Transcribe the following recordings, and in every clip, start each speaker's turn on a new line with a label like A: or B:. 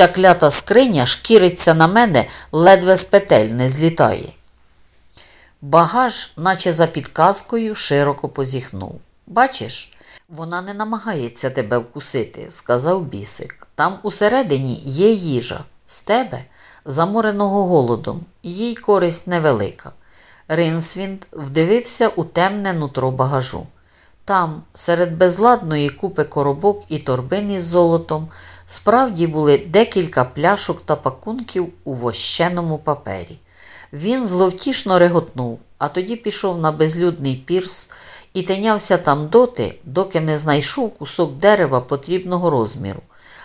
A: Ця клята скриня шкіриться на мене, ледве з петель не злітає. Багаж, наче за підказкою, широко позіхнув. Бачиш, вона не намагається тебе вкусити, сказав бісик. Там усередині є їжа. З тебе, замореного голодом, їй користь невелика. Ринсвінд вдивився у темне нутро багажу. Там, серед безладної купи коробок і торбин із золотом, справді були декілька пляшок та пакунків у вощеному папері. Він зловтішно реготнув, а тоді пішов на безлюдний пірс і тинявся там доти, доки не знайшов кусок дерева потрібного розміру.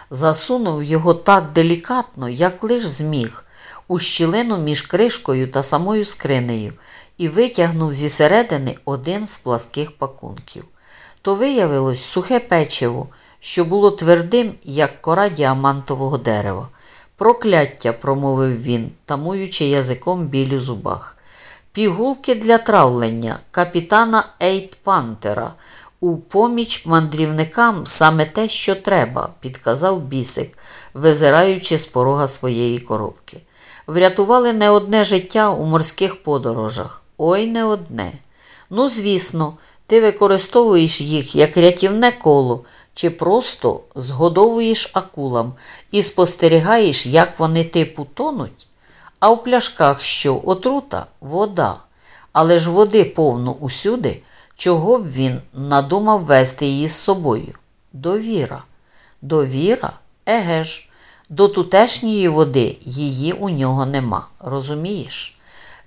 A: Засунув його так делікатно, як лиш зміг, у щілину між кришкою та самою скринею, і витягнув зі середини один з пласких пакунків. То виявилось сухе печиво, що було твердим, як кора діамантового дерева. Прокляття, промовив він, тамуючи язиком біль у зубах. Пігулки для травлення капітана Ейт Пантера. У поміч мандрівникам саме те, що треба, підказав бісик, визираючи з порога своєї коробки. Врятували не одне життя у морських подорожах. Ой, не одне. Ну, звісно, ти використовуєш їх як рятівне коло, чи просто згодовуєш акулам і спостерігаєш, як вони типу тонуть. А в пляшках що отрута вода. Але ж води повно усюди, чого б він надумав вести її з собою. Довіра. Довіра? Еге ж, до тутешньої води її у нього нема, розумієш?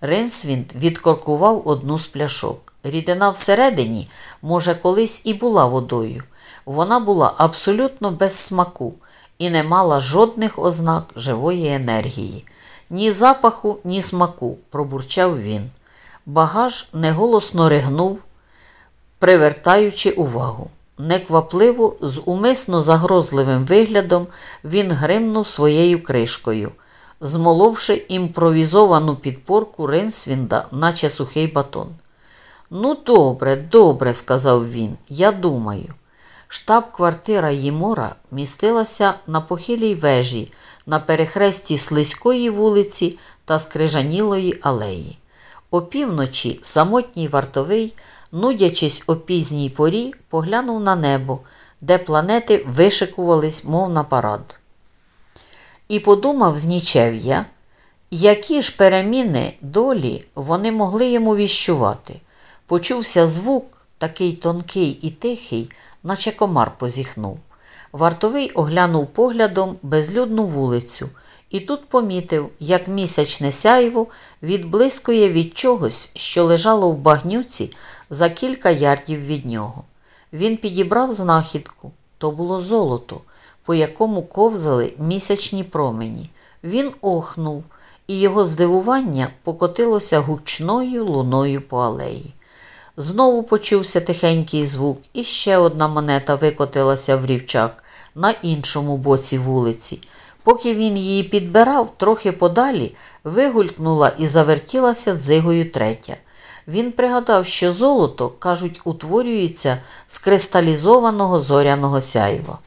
A: Ринсвінд відкоркував одну з пляшок. Рідина всередині, може, колись і була водою. Вона була абсолютно без смаку і не мала жодних ознак живої енергії. Ні запаху, ні смаку, пробурчав він. Багаж неголосно ригнув, привертаючи увагу. Неквапливо, з умисно загрозливим виглядом, він гримнув своєю кришкою, змоловши імпровізовану підпорку Ринсвінда, наче сухий батон. Ну, добре, добре, сказав він, я думаю. Штаб-квартира Ємора містилася на похилій вежі на перехресті Слизької вулиці та Скрижанілої алеї. Опівночі самотній вартовий, нудячись о пізній порі, поглянув на небо, де планети вишикувались, мов на парад. І подумав з нічев'я, які ж переміни долі вони могли йому віщувати. Почувся звук, такий тонкий і тихий, наче комар позіхнув. Вартовий оглянув поглядом безлюдну вулицю і тут помітив, як місячне сяйво відблискує від чогось, що лежало в багнюці за кілька ярдів від нього. Він підібрав знахідку то було золото, по якому ковзали місячні промені. Він охнув, і його здивування покотилося гучною луною по алеї. Знову почувся тихенький звук, і ще одна монета викотилася в рівчак на іншому боці вулиці. Поки він її підбирав, трохи подалі вигулькнула і завертілася дзигою третя. Він пригадав, що золото, кажуть, утворюється з кристалізованого зоряного сяйва.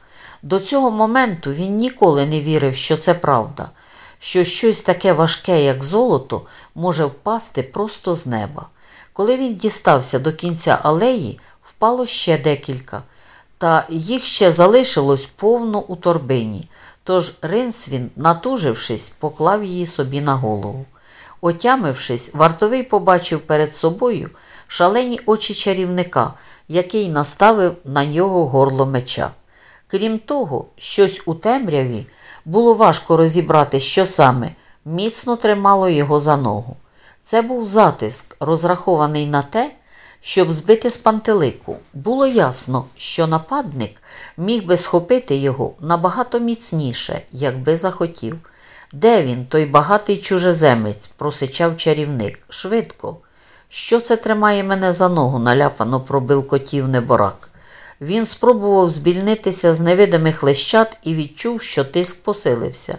A: До цього моменту він ніколи не вірив, що це правда, що щось таке важке, як золото, може впасти просто з неба. Коли він дістався до кінця алеї, впало ще декілька, та їх ще залишилось повно у торбині, тож Ринсвін, натужившись, поклав її собі на голову. Отямившись, вартовий побачив перед собою шалені очі чарівника, який наставив на нього горло меча. Крім того, щось у темряві було важко розібрати, що саме міцно тримало його за ногу. Це був затиск, розрахований на те, щоб збити з пантелику. Було ясно, що нападник міг би схопити його набагато міцніше, якби захотів. Де він, той багатий чужеземець, просичав чарівник. Швидко. Що це тримає мене за ногу? наляпано пробилкотів неборак. Він спробував збільнитися з невидимих лещат і відчув, що тиск посилився.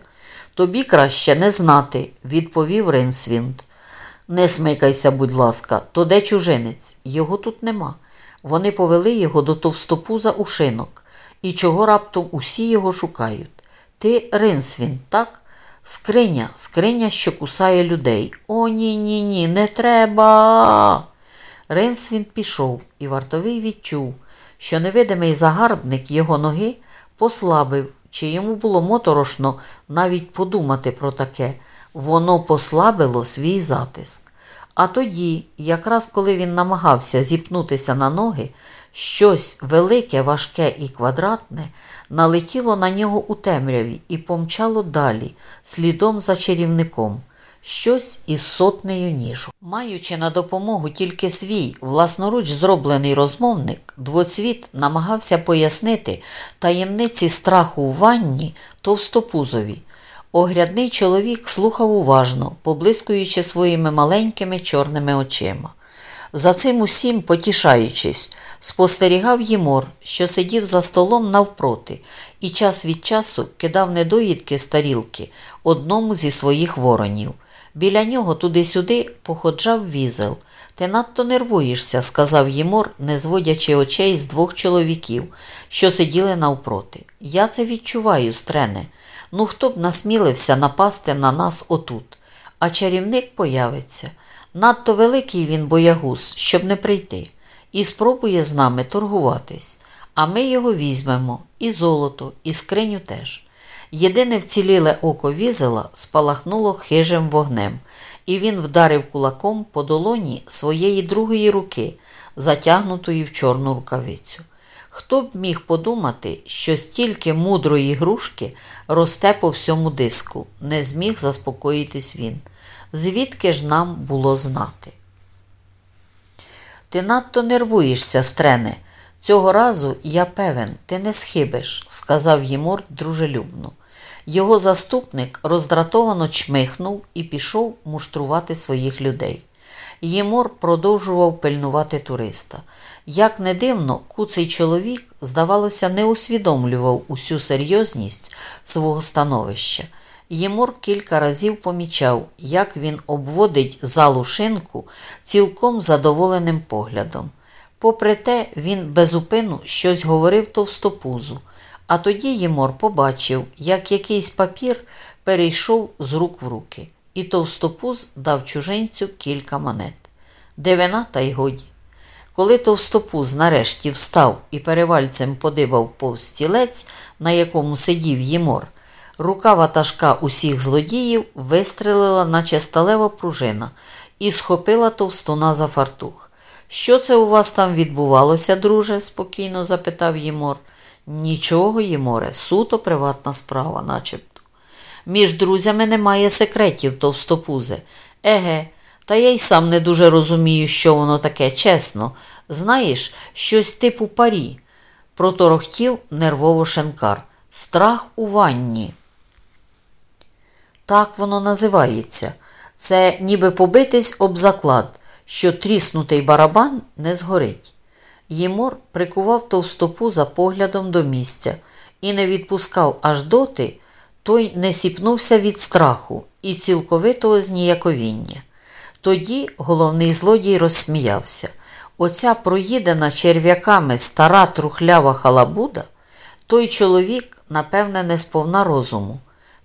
A: Тобі краще не знати, відповів Ринсвінд. Не смикайся, будь ласка, то де чужинець? Його тут нема. Вони повели його до товстопуза у шинок, і чого раптом усі його шукають. Ти Ринсвін, так? Скриня, скриня, що кусає людей. О, ні, ні, ні, не треба. Ринсвін пішов, і вартовий відчув, що невидимий загарбник його ноги послабив, чи йому було моторошно навіть подумати про таке. Воно послабило свій затиск. А тоді, якраз коли він намагався зіпнутися на ноги, щось велике, важке і квадратне налетіло на нього у темряві і помчало далі, слідом за чарівником, щось із сотнею ніжу. Маючи на допомогу тільки свій власноруч зроблений розмовник, двоцвіт намагався пояснити таємниці страху у ванні товстопузові. Огрядний чоловік слухав уважно, поблискуючи своїми маленькими чорними очима. За цим усім, потішаючись, спостерігав Ємор, що сидів за столом навпроти, і час від часу кидав недоїдки з тарілки одному зі своїх воронів. Біля нього туди-сюди походжав візел. Ти надто нервуєшся, сказав Ємор, не зводячи очей з двох чоловіків, що сиділи навпроти. Я це відчуваю, стрене. Ну хто б насмілився напасти на нас отут? А чарівник появиться. Надто великий він боягуз, щоб не прийти, і спробує з нами торгуватись. А ми його візьмемо, і золото, і скриню теж. Єдине вціліле око візела спалахнуло хижим вогнем, і він вдарив кулаком по долоні своєї другої руки, затягнутої в чорну рукавицю. Хто б міг подумати, що стільки мудрої грушки росте по всьому диску, не зміг заспокоїтись він. Звідки ж нам було знати? Ти надто нервуєшся, стрене. Цього разу я певен, ти не схибиш, сказав Ємор дружелюбно. Його заступник роздратовано чмихнув і пішов муштрувати своїх людей. Ємор продовжував пильнувати туриста. Як не дивно, куций чоловік, здавалося, не усвідомлював усю серйозність свого становища. Ємор кілька разів помічав, як він обводить залу шинку цілком задоволеним поглядом. Попри те, він безупину щось говорив товстопузу, а тоді Ємор побачив, як якийсь папір перейшов з рук в руки, і товстопуз дав чужинцю кілька монет. Дев'яна та й годі. Коли товстопуз нарешті встав і перевальцем подибав повз стілець, на якому сидів Ємор, рука ватажка усіх злодіїв вистрелила, наче сталева пружина, і схопила товстуна за фартух. Що це у вас там відбувалося, друже? спокійно запитав Ємор. Нічого, Єморе, суто приватна справа, начебто. Між друзями немає секретів, товстопузе. Еге, та я й сам не дуже розумію, що воно таке, чесно. Знаєш, щось типу парі. Проторохтів нервово шенкар. Страх у ванні. Так воно називається. Це ніби побитись об заклад, що тріснутий барабан не згорить. Ємор прикував товстопу за поглядом до місця і не відпускав аж доти, той не сіпнувся від страху і цілковитого зніяковіння. Тоді головний злодій розсміявся. Оця проїдена черв'яками стара трухлява халабуда, той чоловік, напевне, не сповна розуму.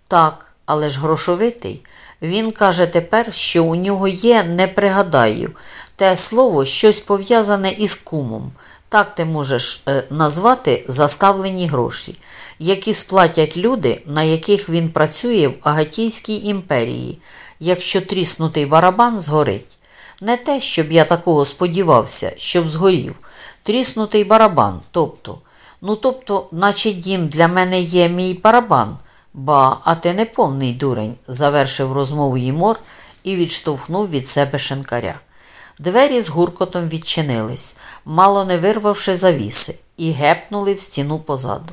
A: Так, але ж грошовитий. Він каже тепер, що у нього є, не пригадаю, те слово щось пов'язане із кумом. Так ти можеш е, назвати заставлені гроші, які сплатять люди, на яких він працює в Агатійській імперії, якщо тріснутий барабан згорить. Не те, щоб я такого сподівався, щоб згорів. Тріснутий барабан, тобто, ну тобто, наче дім для мене є мій барабан. Ба, а ти не повний дурень, завершив розмову Ємор і відштовхнув від себе шинкаря. Двері з гуркотом відчинились, мало не вирвавши завіси, і гепнули в стіну позаду.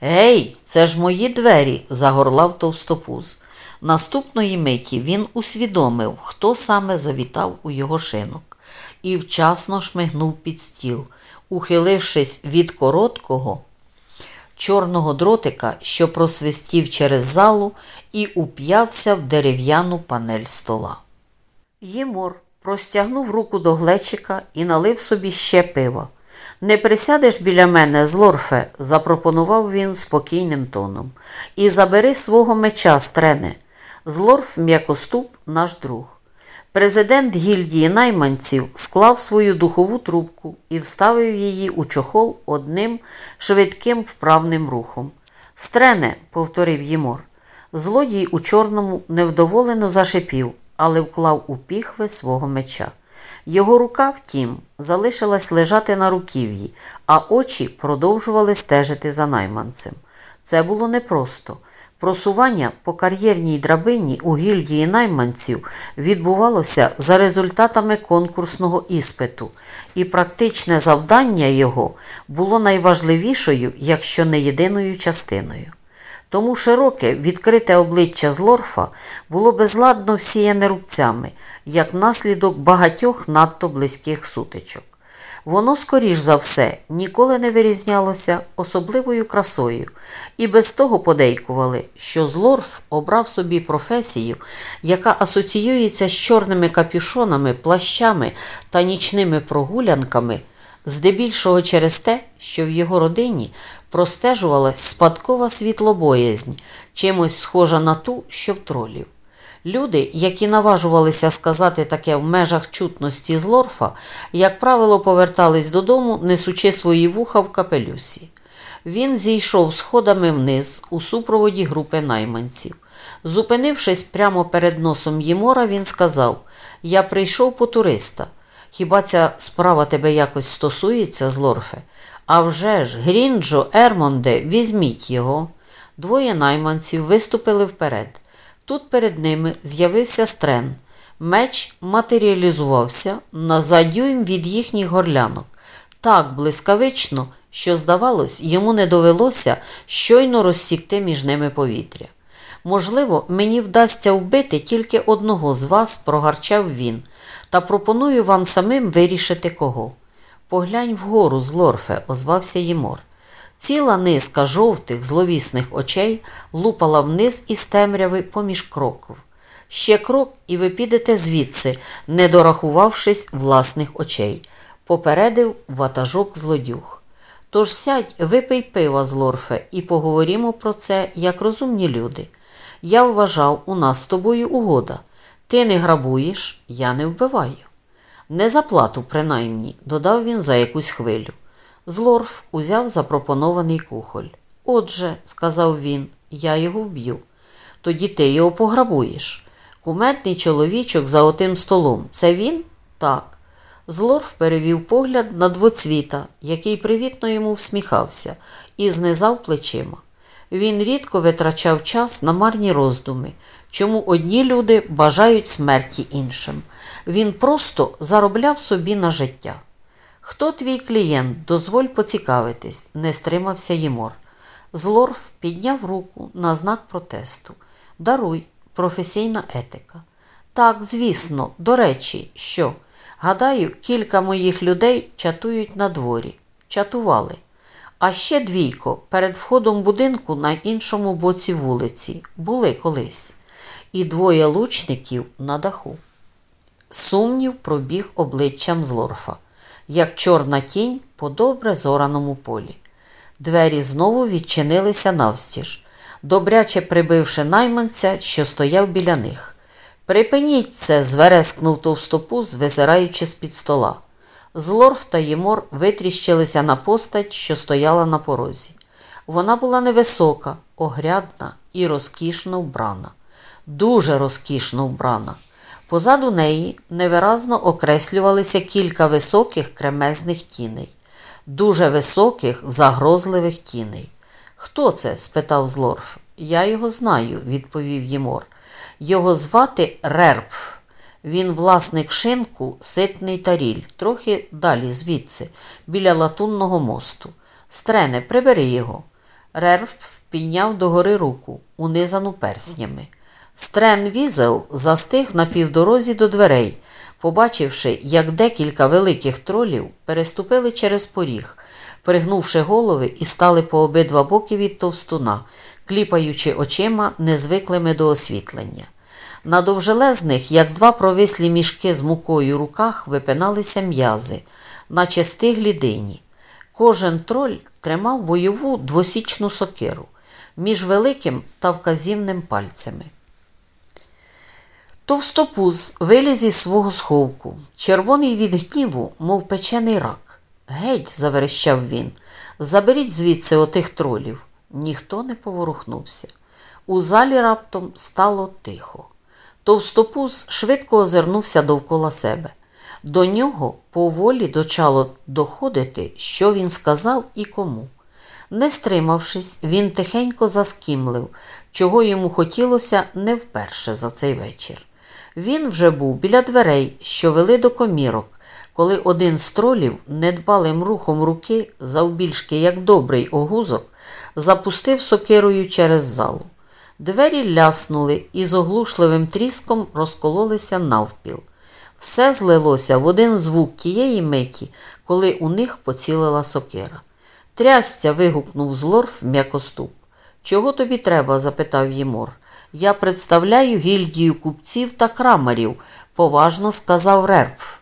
A: Гей, це ж мої двері, загорлав товстопуз. Наступної миті він усвідомив, хто саме завітав у його шинок, і вчасно шмигнув під стіл, ухилившись від короткого чорного дротика, що просвистів через залу і уп'явся в дерев'яну панель стола. Ємор простягнув руку до глечика і налив собі ще пива. Не присядеш біля мене, Злорфе, запропонував він спокійним тоном. І забери свого меча, стрене. Злорф м'якоступ наш друг. Президент гільдії найманців склав свою духову трубку і вставив її у чохол одним швидким вправним рухом. Стрене, повторив Ємор. Злодій у чорному невдоволено зашипів, але вклав у піхви свого меча. Його рука, втім, залишилась лежати на руків'ї, а очі продовжували стежити за найманцем. Це було непросто. Просування по кар'єрній драбині у гільдії найманців відбувалося за результатами конкурсного іспиту, і практичне завдання його було найважливішою, якщо не єдиною частиною. Тому широке, відкрите обличчя Злорфа було безладно всіяне рубцями, як наслідок багатьох надто близьких сутичок. Воно, скоріш за все, ніколи не вирізнялося особливою красою, і без того подейкували, що Злорф обрав собі професію, яка асоціюється з чорними капюшонами, плащами та нічними прогулянками, здебільшого через те, що в його родині простежувалась спадкова світлобоязнь, чимось схожа на ту, що в тролів. Люди, які наважувалися сказати таке в межах чутності з лорфа, як правило, повертались додому, несучи свої вуха в капелюсі. Він зійшов сходами вниз у супроводі групи найманців. Зупинившись прямо перед носом Ємора, він сказав: Я прийшов по туриста. Хіба ця справа тебе якось стосується, Злорфе? А вже ж, Грінджо, Ермонде, візьміть його. Двоє найманців виступили вперед. Тут перед ними з'явився стрен. Меч матеріалізувався на задюйм від їхніх горлянок. Так блискавично, що, здавалось, йому не довелося щойно розсікти між ними повітря. Можливо, мені вдасться вбити тільки одного з вас, прогарчав він, та пропоную вам самим вирішити кого. Поглянь вгору, Злорфе, озвався Ємор. Ціла низка жовтих, зловісних очей лупала вниз із темряви поміж кроків. Ще крок, і ви підете звідси, не дорахувавшись власних очей, попередив ватажок злодюг. Тож сядь, випий пива з лорфе, і поговоримо про це, як розумні люди. Я вважав, у нас з тобою угода. Ти не грабуєш, я не вбиваю. Не заплату, принаймні, додав він за якусь хвилю. Злорф узяв запропонований кухоль. Отже, сказав він, я його вб'ю. Тоді ти його пограбуєш. Куметний чоловічок за отим столом. Це він? Так. Злорф перевів погляд на двоцвіта, який привітно йому всміхався, і знизав плечима. Він рідко витрачав час на марні роздуми, чому одні люди бажають смерті іншим. Він просто заробляв собі на життя. Хто твій клієнт? Дозволь поцікавитись, не стримався Ємор. Злорф підняв руку на знак протесту. Даруй, професійна етика. Так, звісно, до речі, що? Гадаю, кілька моїх людей чатують на дворі. Чатували. А ще двійко перед входом будинку на іншому боці вулиці були колись, і двоє лучників на даху. Сумнів пробіг обличчям Злорфа як чорна тінь по добре зораному полі. Двері знову відчинилися навстіж, добряче прибивши найманця, що стояв біля них. Припиніть це, зверескнув товстопуз, визираючи з-під стола. Злорф та Ємор витріщилися на постать, що стояла на порозі. Вона була невисока, огрядна і розкішно вбрана, дуже розкішно вбрана. Позаду неї невиразно окреслювалися кілька високих кремезних тіней, дуже високих, загрозливих тіней. Хто це? спитав Злорф. Я його знаю, відповів Ємор. Його звати Рерпф. Він власник шинку, ситний таріль, трохи далі звідси, біля латунного мосту. Стрене, прибери його. Рерпф підняв догори руку, унизану перснями. Стрен Візел застиг на півдорозі до дверей, побачивши, як декілька великих тролів переступили через поріг, пригнувши голови і стали по обидва боки від товстуна, кліпаючи очима незвиклими до освітлення. На довжелезних, як два провислі мішки з мукою руках, випиналися м'язи, наче стиглі дині. Кожен троль тримав бойову двосічну сокиру між великим та вказівним пальцями. Товстопуз виліз із свого сховку, червоний від гніву, мов печений рак. Геть, заверещав він, заберіть звідси отих тролів. Ніхто не поворухнувся. У залі раптом стало тихо. Товстопуз швидко озирнувся довкола себе. До нього поволі почало доходити, що він сказав і кому. Не стримавшись, він тихенько заскімлив, чого йому хотілося не вперше за цей вечір. Він вже був біля дверей, що вели до комірок, коли один з тролів недбалим рухом руки, завбільшки як добрий огузок, запустив сокирою через залу. Двері ляснули і з оглушливим тріском розкололися навпіл. Все злилося в один звук тієї миті, коли у них поцілила сокира. Трясця. вигукнув злорф м'якоступ. Чого тобі треба? запитав Ємор. Я представляю гільдію купців та крамарів, поважно сказав Рерф,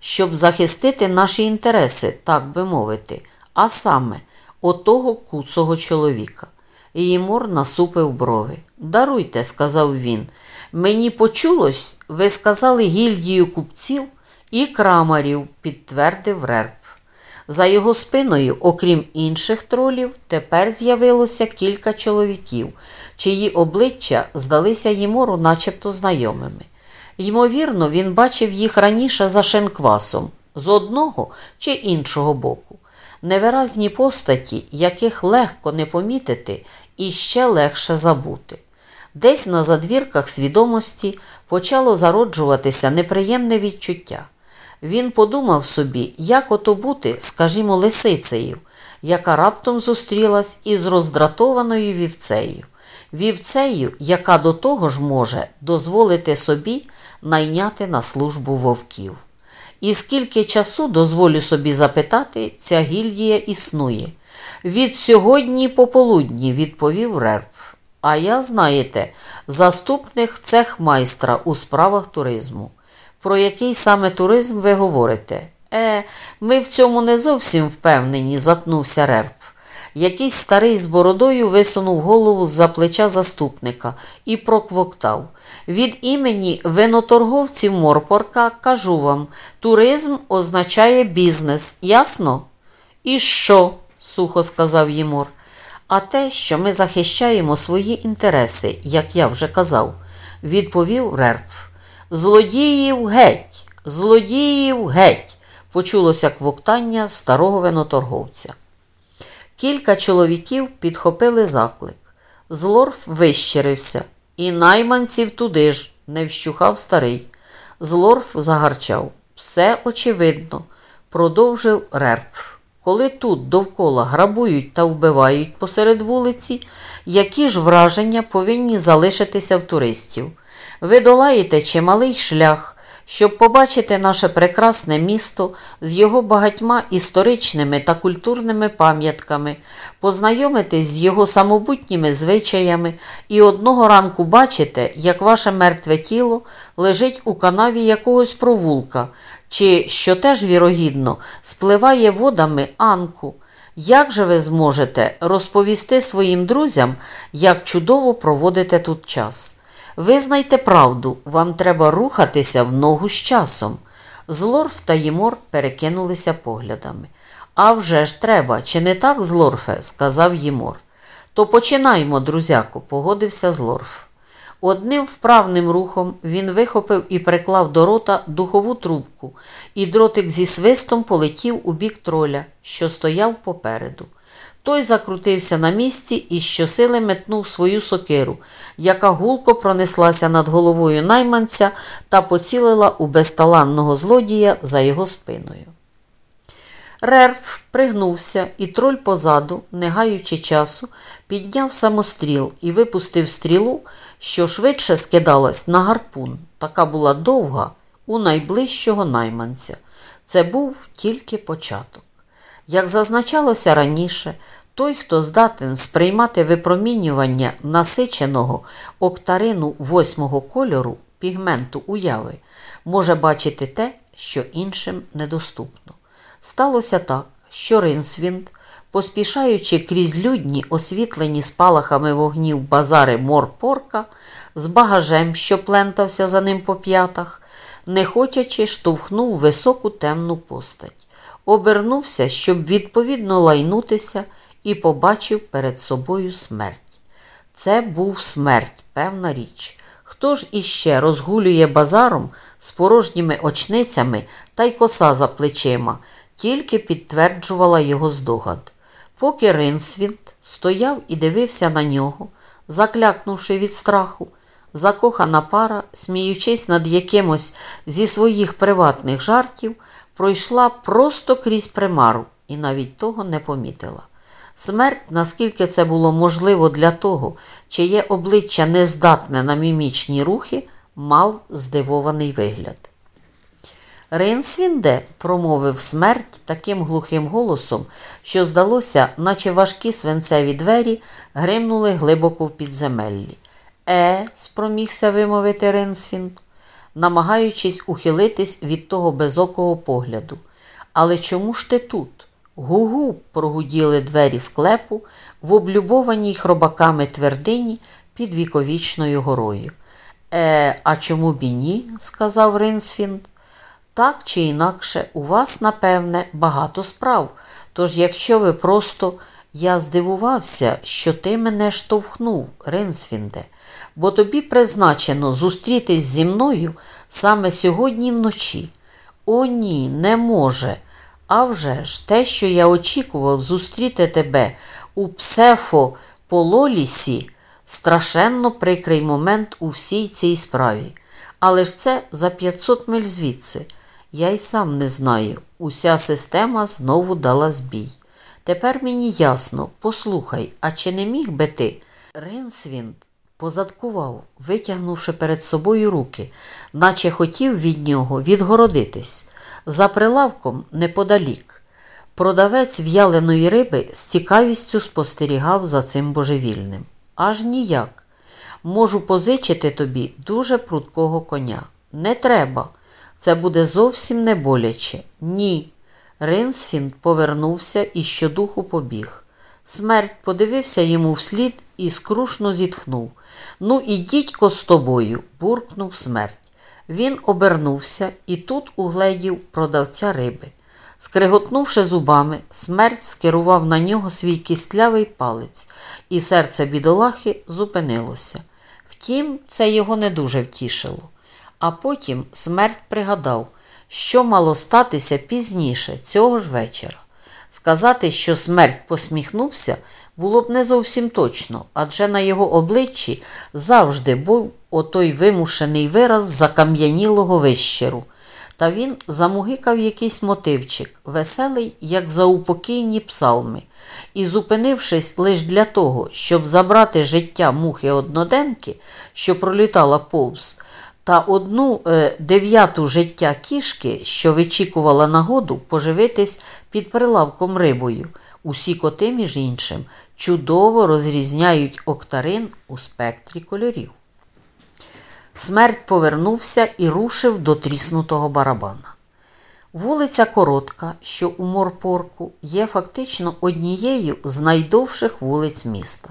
A: щоб захистити наші інтереси, так би мовити, а саме отого куцого чоловіка. Ємор насупив брови. Даруйте, сказав він. Мені почулось, ви сказали гільдію купців і крамарів, підтвердив Рерф. За його спиною, окрім інших тролів, тепер з'явилося кілька чоловіків, чиї обличчя здалися Ємору начебто знайомими. Ймовірно, він бачив їх раніше за шенквасом, з одного чи іншого боку. Невиразні постаті, яких легко не помітити і ще легше забути. Десь на задвірках свідомості почало зароджуватися неприємне відчуття. Він подумав собі, як ото бути, скажімо, лисицею, яка раптом зустрілась із роздратованою вівцею, вівцею, яка до того ж може дозволити собі найняти на службу вовків. І скільки часу дозволю собі запитати, ця гільдія існує. Від сьогодні пополудні, відповів Рерф. А я, знаєте, заступник цехмайстра у справах туризму. Про який саме туризм ви говорите? Е, ми в цьому не зовсім впевнені, затнувся Рерп. Якийсь старий з бородою висунув голову з за плеча заступника і проквоктав. Від імені виноторговців Морпорка кажу вам, туризм означає бізнес, ясно? І що? сухо сказав Ємор. А те, що ми захищаємо свої інтереси, як я вже казав, відповів Рерп. Злодіїв геть, злодіїв геть, почулося квоктання старого виноторговця. Кілька чоловіків підхопили заклик. Злорф вищерився, і найманців туди ж, не вщухав старий. Злорф загарчав. Все очевидно, продовжив Рерпф. Коли тут довкола грабують та вбивають посеред вулиці, які ж враження повинні залишитися в туристів. Ви долаєте чималий шлях, щоб побачити наше прекрасне місто з його багатьма історичними та культурними пам'ятками, познайомитись з його самобутніми звичаями і одного ранку бачите, як ваше мертве тіло лежить у канаві якогось провулка, чи, що теж вірогідно, спливає водами анку. Як же ви зможете розповісти своїм друзям, як чудово проводите тут час? Визнайте правду, вам треба рухатися в ногу з часом. Злорф та Ємор перекинулися поглядами. «А вже ж треба, чи не так, Злорфе? сказав Ємор. То починаймо, друзяко, погодився Злорф. Одним вправним рухом він вихопив і приклав до рота духову трубку, і дротик зі свистом полетів у бік троля, що стояв попереду. Той закрутився на місці і щосили метнув свою сокиру, яка гулко пронеслася над головою найманця та поцілила у безталанного злодія за його спиною. Рерф пригнувся, і троль позаду, не гаючи часу, підняв самостріл і випустив стрілу, що швидше скидалась на гарпун. Така була довга у найближчого найманця. Це був тільки початок. Як зазначалося раніше, той, хто здатен сприймати випромінювання насиченого октарину восьмого кольору пігменту уяви, може бачити те, що іншим недоступно. Сталося так, що Ринсвінд, поспішаючи крізь людні, освітлені спалахами вогнів базари морпорка, з багажем, що плентався за ним по п'ятах, нехотячи штовхнув високу темну постать, обернувся, щоб відповідно лайнутися, і побачив перед собою смерть. Це був смерть, певна річ. Хто ж іще розгулює базаром з порожніми очницями та й коса за плечима, тільки підтверджувала його здогад. Поки Ринсвінд стояв і дивився на нього, заклякнувши від страху, закохана пара, сміючись над якимось зі своїх приватних жартів, пройшла просто крізь примару і навіть того не помітила. Смерть, наскільки це було можливо для того, чиє обличчя нездатне на мімічні рухи, мав здивований вигляд. Ринсвінде, промовив смерть таким глухим голосом, що, здалося, наче важкі свинцеві двері гримнули глибоко в підземеллі. Е, спромігся вимовити Ринсвінд, намагаючись ухилитись від того безокого погляду. Але чому ж ти тут? Гу-гу, прогуділи двері склепу в облюбованій хробаками твердині під віковічною горою. Е, а чому б і ні? сказав Ринсфінд. Так чи інакше, у вас, напевне, багато справ. Тож, якщо ви просто. Я здивувався, що ти мене штовхнув, Ринсфінде, бо тобі призначено зустрітись зі мною саме сьогодні вночі. О, ні, не може. А вже ж, те, що я очікував зустріти тебе у псефопололісі, страшенно прикрий момент у всій цій справі. Але ж це за 500 миль звідси. Я й сам не знаю. Уся система знову дала збій. Тепер мені ясно, послухай, а чи не міг би ти? Ринсвінд позадкував, витягнувши перед собою руки, наче хотів від нього відгородитись. За прилавком неподалік. Продавець в'яленої риби з цікавістю спостерігав за цим божевільним. Аж ніяк. Можу позичити тобі дуже прудкого коня. Не треба. Це буде зовсім не боляче. Ні. Ринсфінд повернувся і щодуху побіг. Смерть подивився йому вслід і скрушно зітхнув. Ну, і дідько з тобою, буркнув смерть. Він обернувся і тут угледів продавця риби. Скриготнувши зубами, смерть скерував на нього свій кістлявий палець, і серце бідолахи зупинилося. Втім, це його не дуже втішило. А потім смерть пригадав, що мало статися пізніше цього ж вечора. Сказати, що смерть посміхнувся, було б не зовсім точно, адже на його обличчі завжди був отой вимушений вираз закам'янілого вищеру. Та він замугикав якийсь мотивчик, веселий, як заупокійні псалми, і, зупинившись лише для того, щоб забрати життя мухи одноденки, що пролітала повз, та одну е, дев'яту життя кішки, що вичікувала нагоду поживитись під прилавком рибою. Усі коти, між іншим, чудово розрізняють октарин у спектрі кольорів. Смерть повернувся і рушив до тріснутого барабана. Вулиця Коротка, що у Морпорку, є фактично однією з найдовших вулиць міста.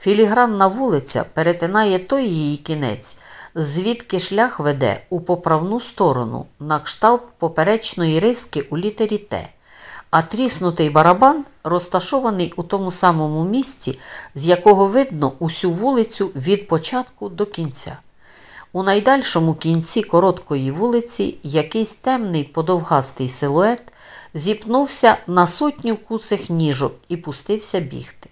A: Філігранна вулиця перетинає той її кінець, звідки шлях веде у поправну сторону на кшталт поперечної риски у літері Т, а тріснутий барабан розташований у тому самому місці, з якого видно усю вулицю від початку до кінця. У найдальшому кінці короткої вулиці якийсь темний подовгастий силует зіпнувся на сотню куцих ніжок і пустився бігти.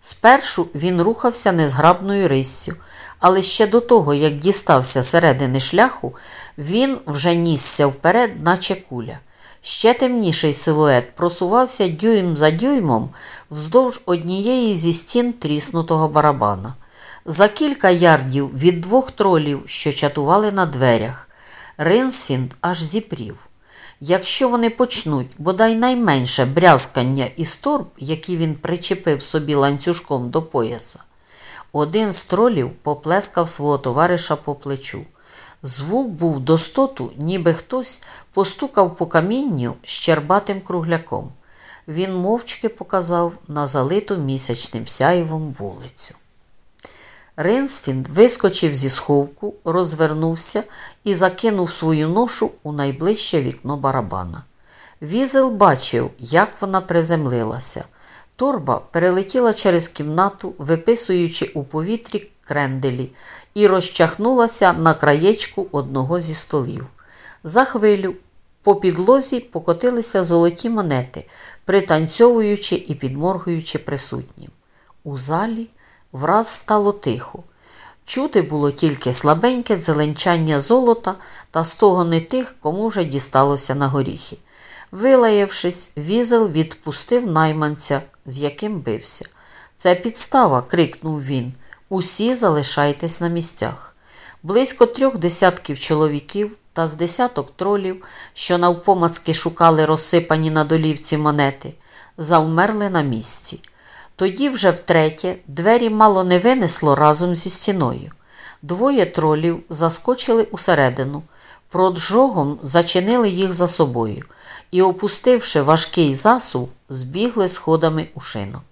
A: Спершу він рухався незграбною риссю, але ще до того, як дістався середини шляху, він вже нісся вперед, наче куля. Ще темніший силует просувався дюйм за дюймом вздовж однієї зі стін тріснутого барабана. За кілька ярдів від двох тролів, що чатували на дверях, Ринсфінд аж зіпрів. Якщо вони почнуть бодай найменше брязкання із торб, які він причепив собі ланцюжком до пояса, один з тролів поплескав свого товариша по плечу. Звук був достоту, ніби хтось постукав по камінню щербатим кругляком. він мовчки показав на залиту місячним сяйвом вулицю. Ринсвінд вискочив зі сховку, розвернувся і закинув свою ношу у найближче вікно барабана. Візел бачив, як вона приземлилася. Торба перелетіла через кімнату, виписуючи у повітрі кренделі, і розчахнулася на краєчку одного зі столів. За хвилю по підлозі покотилися золоті монети, пританцьовуючи і підморгуючи присутнім. У залі враз стало тихо. Чути було тільки слабеньке дзеленчання золота та стогони тих, кому вже дісталося на горіхи. Вилаявшись, візел відпустив найманця, з яким бився. Це підстава, крикнув він. Усі залишайтесь на місцях. Близько трьох десятків чоловіків та з десяток тролів, що навпомацки шукали розсипані на долівці монети, завмерли на місці. Тоді вже втретє двері мало не винесло разом зі стіною. Двоє тролів заскочили усередину, проджогом зачинили їх за собою і, опустивши важкий засув, збігли сходами у шинок.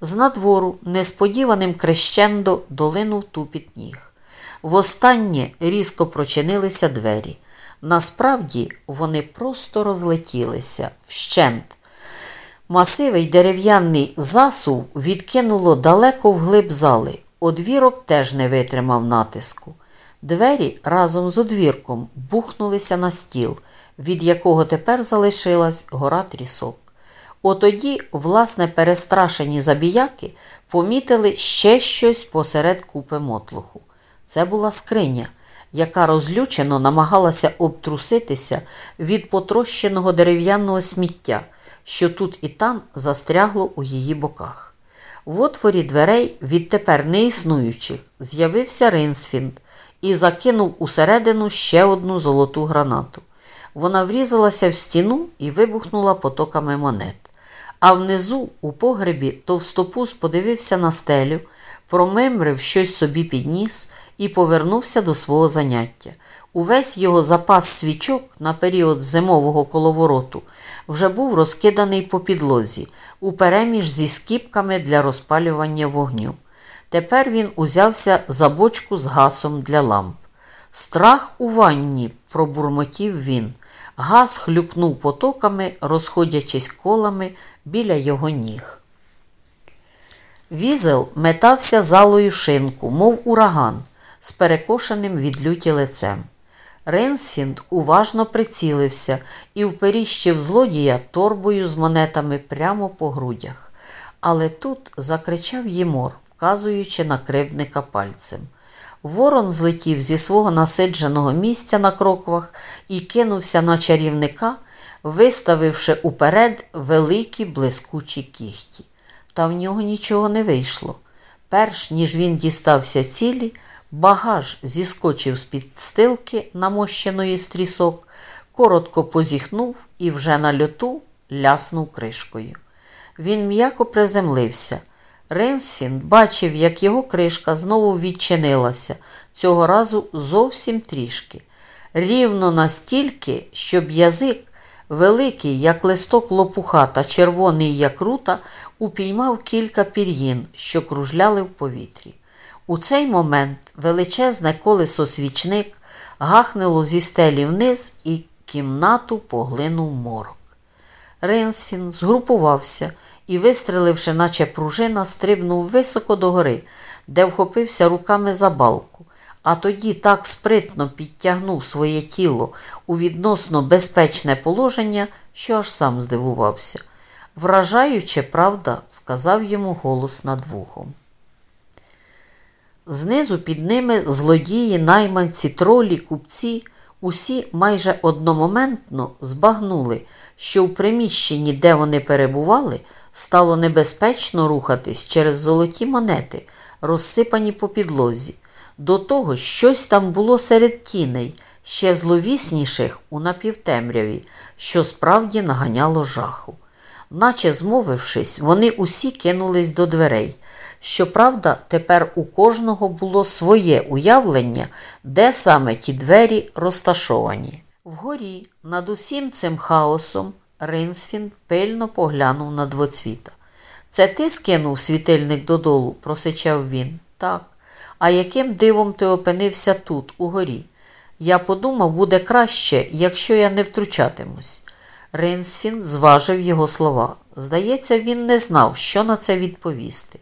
A: З надвору несподіваним крещендо долинув тупіт ніг. Востаннє різко прочинилися двері. Насправді вони просто розлетілися вщент. Масивий дерев'яний засув відкинуло далеко вглиб зали. Одвірок теж не витримав натиску. Двері разом з одвірком бухнулися на стіл, від якого тепер залишилась гора трісок. Отоді, власне, перестрашені забіяки помітили ще щось посеред купи мотлуху. Це була скриня, яка розлючено намагалася обтруситися від потрощеного дерев'яного сміття, що тут і там застрягло у її боках. В отворі дверей, відтепер неіснуючих, з'явився Ринсфінд і закинув усередину ще одну золоту гранату. Вона врізалася в стіну і вибухнула потоками монет. А внизу, у погребі, товстопуз подивився на стелю, промимрив щось собі підніс і повернувся до свого заняття. Увесь його запас свічок на період зимового коловороту вже був розкиданий по підлозі, упереміж зі скіпками для розпалювання вогню. Тепер він узявся за бочку з гасом для ламп. Страх у ванні, пробурмотів він. Гас хлюпнув потоками, розходячись колами біля його ніг. Візел метався залою шинку, мов ураган, з перекошеним від люті лицем. Ренсфінд уважно прицілився і вперіщив злодія торбою з монетами прямо по грудях. Але тут закричав Ємор, вказуючи на кривдника пальцем. Ворон злетів зі свого насидженого місця на кроквах і кинувся на чарівника, виставивши уперед великі блискучі кіхті. Та в нього нічого не вийшло. Перш ніж він дістався цілі, багаж зіскочив з під стилки, намощеної стрісок, коротко позіхнув і вже на льоту ляснув кришкою. Він м'яко приземлився. Ринсфін бачив, як його кришка знову відчинилася, цього разу зовсім трішки. Рівно настільки, щоб язик, великий, як листок лопуха та червоний, як рута, упіймав кілька пір'їн, що кружляли в повітрі. У цей момент величезне колесо свічник гахнуло зі стелі вниз і кімнату поглинув морок. Ринсфін згрупувався і, вистреливши, наче пружина, стрибнув високо догори, де вхопився руками за балку, а тоді так спритно підтягнув своє тіло у відносно безпечне положення, що аж сам здивувався. Вражаюче, правда, сказав йому голос над вухом. Знизу під ними злодії, найманці, тролі, купці, усі майже одномоментно збагнули, що в приміщенні, де вони перебували, стало небезпечно рухатись через золоті монети, розсипані по підлозі. До того щось там було серед тіней, ще зловісніших у напівтемряві, що справді наганяло жаху. Наче змовившись, вони усі кинулись до дверей. Щоправда, тепер у кожного було своє уявлення, де саме ті двері розташовані. Вгорі, над усім цим хаосом, Ринсфін пильно поглянув на двоцвіта. Це ти скинув світильник додолу? просичав він. Так. А яким дивом ти опинився тут, угорі? Я подумав, буде краще, якщо я не втручатимусь. Ринсфін зважив його слова. Здається, він не знав, що на це відповісти.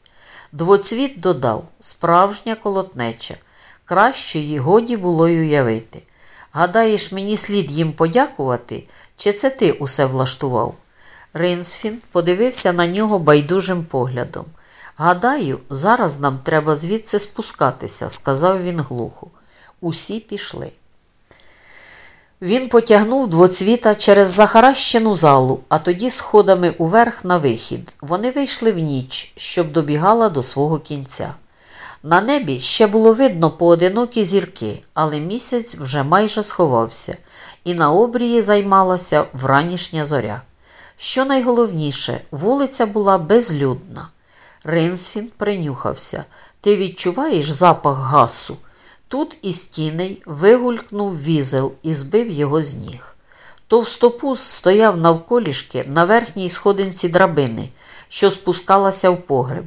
A: Двоцвіт додав справжня колотнеча. Кращої годі було й уявити. Гадаєш, мені слід їм подякувати, чи це ти усе влаштував? Ринсфін подивився на нього байдужим поглядом. Гадаю, зараз нам треба звідси спускатися, сказав він глухо. Усі пішли. Він потягнув двоцвіта через захаращену залу, а тоді сходами уверх на вихід. Вони вийшли в ніч, щоб добігала до свого кінця. На небі ще було видно поодинокі зірки, але місяць вже майже сховався, і на обрії займалася вранішня зоря. Що найголовніше, вулиця була безлюдна. Ринсфін принюхався. Ти відчуваєш запах гасу? Тут із тіней вигулькнув візел і збив його з ніг. Товстопуз стояв навколішки на верхній сходинці драбини, що спускалася в погреб,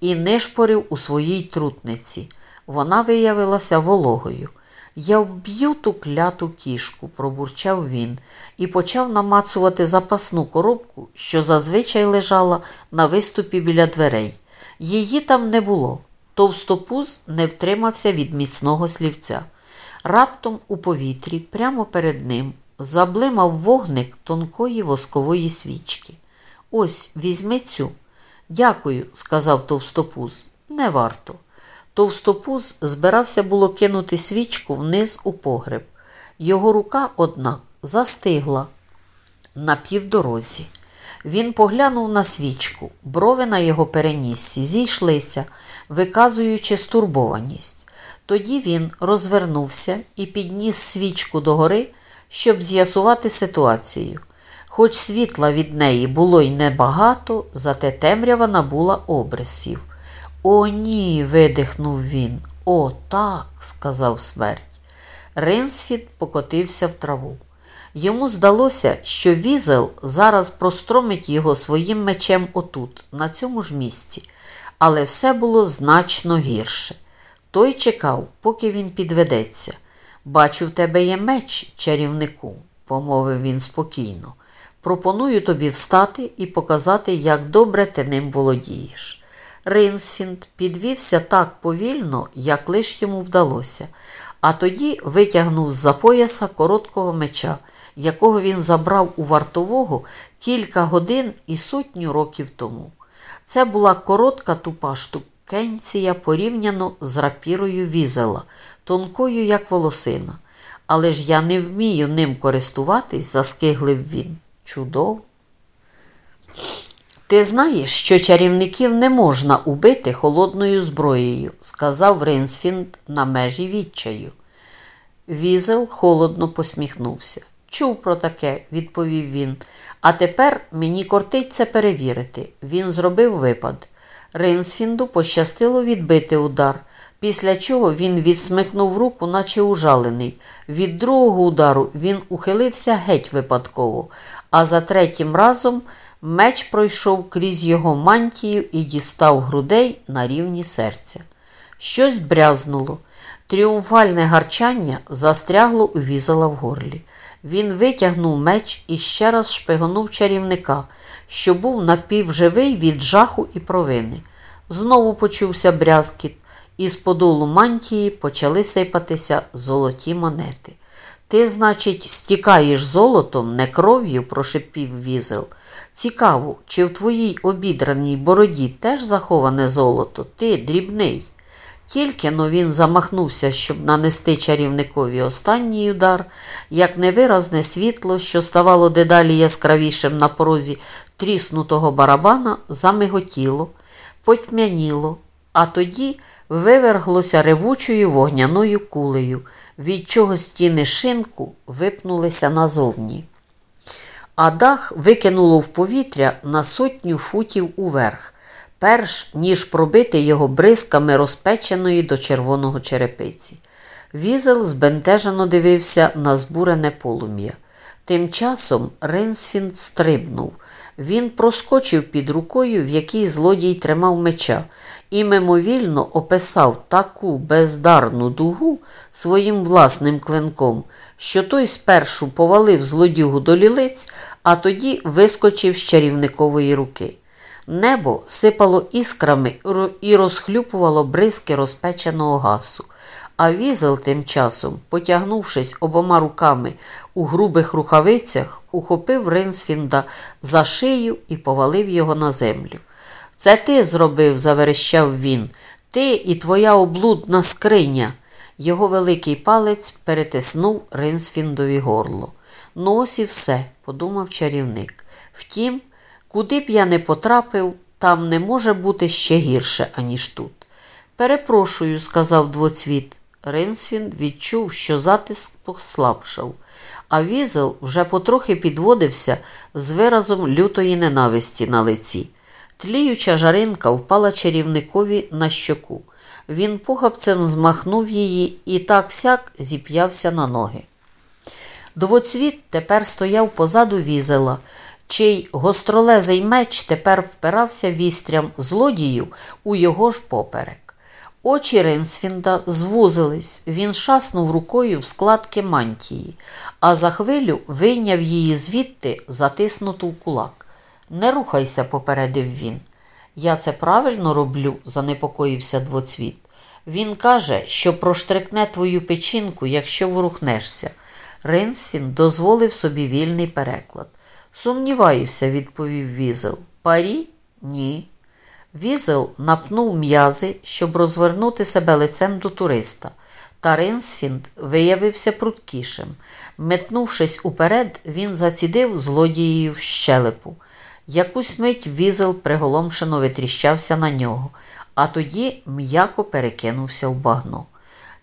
A: і нишпорив у своїй трутниці. Вона виявилася вологою. Я вб'ю ту кляту кішку, пробурчав він, і почав намацувати запасну коробку, що зазвичай лежала на виступі біля дверей. Її там не було. Товстопуз не втримався від міцного слівця. Раптом у повітрі, прямо перед ним, заблимав вогник тонкої воскової свічки. Ось, візьми цю. Дякую, сказав товстопуз. Не варто. Товстопуз збирався було кинути свічку вниз у погреб. Його рука, однак, застигла на півдорозі. Він поглянув на свічку, брови на його переніссі зійшлися, виказуючи стурбованість. Тоді він розвернувся і підніс свічку догори, щоб з'ясувати ситуацію. Хоч світла від неї було й небагато, зате темрява набула обрисів. О, ні, видихнув він. О, так, сказав смерть. Ринсфід покотився в траву. Йому здалося, що візел зараз простромить його своїм мечем отут, на цьому ж місці, але все було значно гірше. Той чекав, поки він підведеться. Бачу, в тебе є меч, чарівнику, помовив він спокійно. Пропоную тобі встати і показати, як добре ти ним володієш. Ринсфінд підвівся так повільно, як лиш йому вдалося, а тоді витягнув з-за пояса короткого меча, якого він забрав у вартового кілька годин і сотню років тому. Це була коротка тупа штукенція порівняно з рапірою Візела, тонкою, як волосина. Але ж я не вмію ним користуватись, заскиглив він. Чудово. Ти знаєш, що чарівників не можна убити холодною зброєю, сказав Ринсвінд на межі відчаю. Візел холодно посміхнувся. Чув про таке, відповів він. А тепер мені кортить це перевірити. Він зробив випад. Ринсфінду пощастило відбити удар, після чого він відсмикнув руку, наче ужалений. Від другого удару він ухилився геть випадково, а за третім разом меч пройшов крізь його мантію і дістав грудей на рівні серця. Щось брязнуло. Тріумфальне гарчання застрягло у візела в горлі. Він витягнув меч і ще раз шпигонув чарівника, що був напівживий від жаху і провини. Знову почувся брязкіт, і з подолу мантії почали сипатися золоті монети. Ти, значить, стікаєш золотом, не кров'ю, прошепів візел. Цікаво, чи в твоїй обідраній бороді теж заховане золото, ти дрібний. Тільки но він замахнувся, щоб нанести чарівникові останній удар, як невиразне світло, що ставало дедалі яскравішим на порозі тріснутого барабана, замиготіло, потьмяніло, а тоді виверглося ревучою вогняною кулею, від чого стіни шинку випнулися назовні. А дах викинуло в повітря на сотню футів уверх перш ніж пробити його бризками розпеченої до червоного черепиці. Візел збентежено дивився на збурене полум'я. Тим часом Ринсвінд стрибнув. Він проскочив під рукою, в якій злодій тримав меча, і мимовільно описав таку бездарну дугу своїм власним клинком, що той спершу повалив злодюгу долілиць, а тоді вискочив з чарівникової руки. Небо сипало іскрами і розхлюпувало бризки розпеченого гасу. А візел тим часом, потягнувшись обома руками у грубих рукавицях, ухопив Ринсфінда за шию і повалив його на землю. Це ти зробив, заверещав він, ти і твоя облудна скриня. Його великий палець перетиснув Ринсфіндові горло. Ну ось і все, подумав чарівник. Втім, куди б я не потрапив, там не може бути ще гірше, аніж тут. Перепрошую, сказав двоцвіт. Ринсфін відчув, що затиск послабшав, а візел вже потрохи підводився з виразом лютої ненависті на лиці. Тліюча жаринка впала чарівникові на щоку. Він похапцем змахнув її і так сяк зіп'явся на ноги. Двоцвіт тепер стояв позаду візела, чий гостролезий меч тепер впирався вістрям злодію у його ж поперек. Очі Ринсфінда звузились, він шаснув рукою в складки мантії, а за хвилю вийняв її звідти, затиснуту в кулак. Не рухайся, попередив він. Я це правильно роблю, занепокоївся двоцвіт. Він каже, що проштрикне твою печінку, якщо ворухнешся. Ринсвінд дозволив собі вільний переклад. Сумніваюся, відповів Візел. Парі? Ні. Візел напнув м'язи, щоб розвернути себе лицем до туриста. Та Ринсвінд виявився пруткішим. Метнувшись уперед, він зацідив злодієві в щелепу. Якусь мить Візел приголомшено витріщався на нього, а тоді м'яко перекинувся в багно.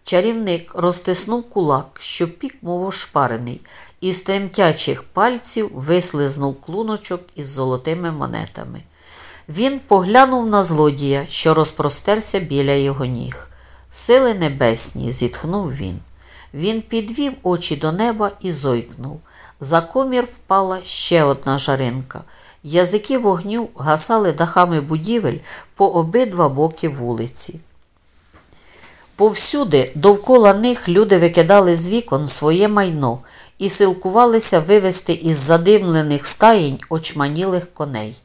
A: Чарівник розтиснув кулак, що пік, мов ошпарений, і з тремтячих пальців вислизнув клуночок із золотими монетами. Він поглянув на злодія, що розпростерся біля його ніг. Сили небесні, зітхнув він. Він підвів очі до неба і зойкнув. За комір впала ще одна жаринка. Язики вогню гасали дахами будівель по обидва боки вулиці. Повсюди довкола них люди викидали з вікон своє майно і силкувалися вивести із задимлених стаєнь очманілих коней.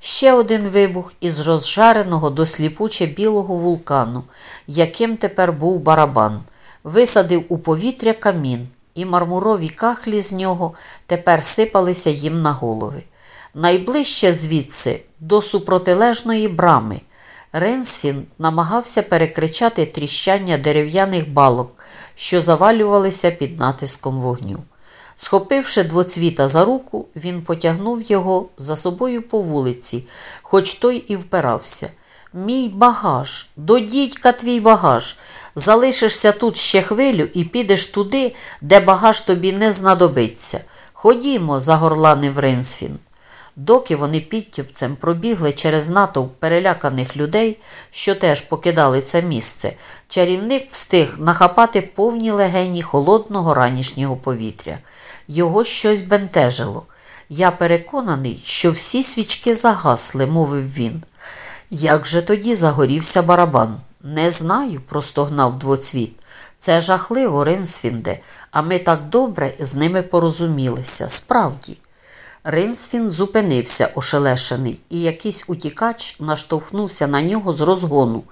A: Ще один вибух із розжареного до сліпуче білого вулкану, яким тепер був барабан, висадив у повітря камін, і мармурові кахлі з нього тепер сипалися їм на голови. Найближче звідси до супротилежної брами. Ренсфін намагався перекричати тріщання дерев'яних балок, що завалювалися під натиском вогню. Схопивши двоцвіта за руку, він потягнув його за собою по вулиці, хоч той і впирався. Мій багаж, до дідька твій багаж. Залишишся тут ще хвилю і підеш туди, де багаж тобі не знадобиться. Ходімо, загорланив Ринсфін. Доки вони підтюпцем пробігли через натовп переляканих людей, що теж покидали це місце, чарівник встиг нахапати повні легені холодного ранішнього повітря. Його щось бентежило. Я переконаний, що всі свічки загасли, мовив він. Як же тоді загорівся барабан? Не знаю, простогнав двоцвіт. Це жахливо, Ринсфінде, а ми так добре з ними порозумілися. Справді. Ринсфін зупинився ошелешений, і якийсь утікач наштовхнувся на нього з розгону,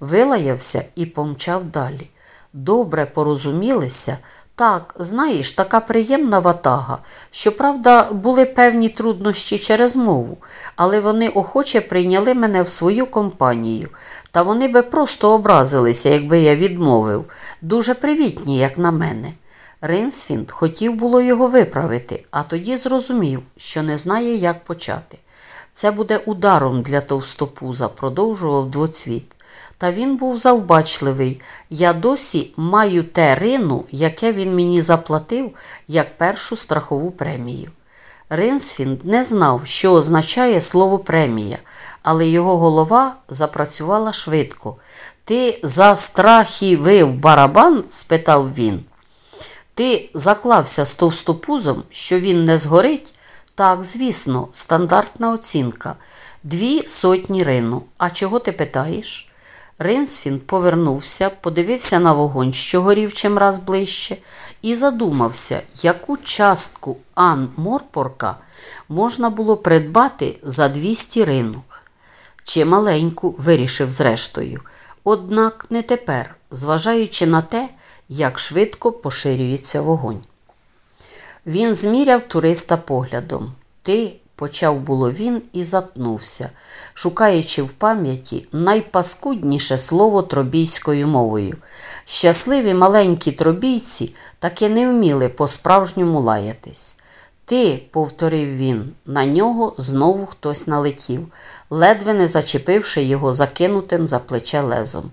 A: вилаявся і помчав далі. Добре порозумілися. Так, знаєш, така приємна ватага. Щоправда, були певні труднощі через мову, але вони охоче прийняли мене в свою компанію, та вони би просто образилися, якби я відмовив. Дуже привітні, як на мене. Ринсфінд хотів було його виправити, а тоді зрозумів, що не знає, як почати. Це буде ударом для товстопуза, продовжував двоцвіт. Та він був завбачливий. Я досі маю те рину, яке він мені заплатив як першу страхову премію. Ринсфінд не знав, що означає слово премія, але його голова запрацювала швидко. Ти за страхи вив барабан? спитав він. Ти заклався з товстопузом, що він не згорить? Так, звісно, стандартна оцінка. Дві сотні рину. А чого ти питаєш? Ринсфін повернувся, подивився на вогонь, що горів чимраз ближче, і задумався, яку частку Ан Морпорка можна було придбати за 200 рину. Чи маленьку, вирішив зрештою. Однак не тепер, зважаючи на те, як швидко поширюється вогонь. Він зміряв туриста поглядом. Ти, почав було він і затнувся, шукаючи в пам'яті найпаскудніше слово тробійською мовою. Щасливі маленькі тробійці таки не вміли по-справжньому лаятись. Ти, повторив він, на нього знову хтось налетів, ледве не зачепивши його закинутим за плече лезом.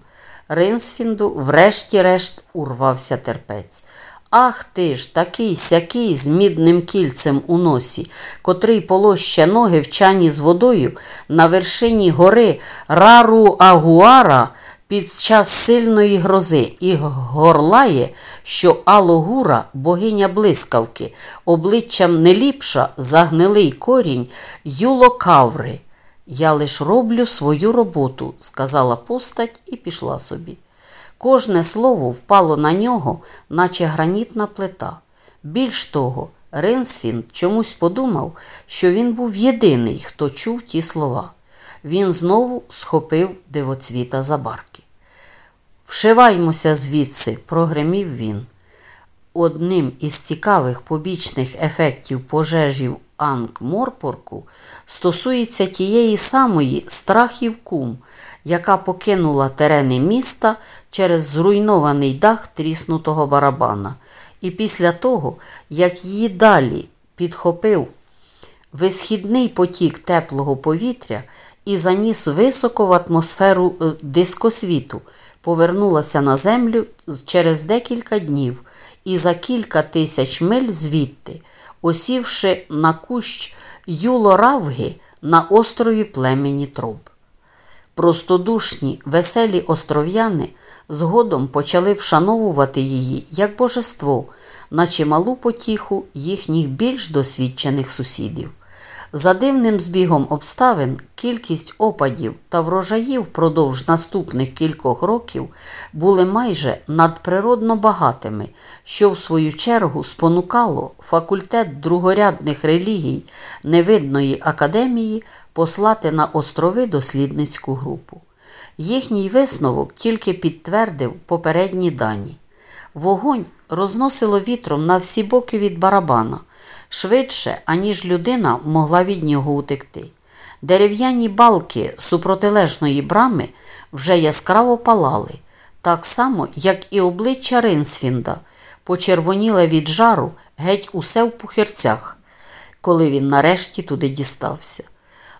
A: Ринсфінду, врешті-решт, урвався терпець. Ах ти ж, такий сякий з мідним кільцем у носі, котрий полоща ноги в чані з водою на вершині гори Рару Агуара під час сильної грози і горлає, що Алогура, богиня блискавки, обличчям не ліпша за гнилий корінь юлокаври. Я лиш роблю свою роботу, сказала постать і пішла собі. Кожне слово впало на нього, наче гранітна плита. Більш того, Ринсфінд чомусь подумав, що він був єдиний, хто чув ті слова. Він знову схопив дивоцвіта за барки. Вшиваймося звідси, прогремів він. Одним із цікавих побічних ефектів пожежі в Анкморпорку стосується тієї самої страхів кум, яка покинула терени міста через зруйнований дах тріснутого барабана. І після того, як її далі підхопив висхідний потік теплого повітря і заніс високо в атмосферу е, дискосвіту, повернулася на землю через декілька днів і за кілька тисяч миль звідти, осівши на кущ Юлоравги на острові племені Труб. Простодушні, веселі остров'яни згодом почали вшановувати її як божество на чималу потіху їхніх більш досвідчених сусідів. За дивним збігом обставин кількість опадів та врожаїв впродовж наступних кількох років були майже надприродно багатими, що в свою чергу спонукало факультет другорядних релігій невидної академії послати на острови дослідницьку групу. Їхній висновок тільки підтвердив попередні дані. Вогонь розносило вітром на всі боки від барабана швидше, аніж людина могла від нього утекти. Дерев'яні балки супротилежної брами вже яскраво палали, так само, як і обличчя Ринсфінда, почервоніле від жару геть усе в пухирцях, коли він нарешті туди дістався.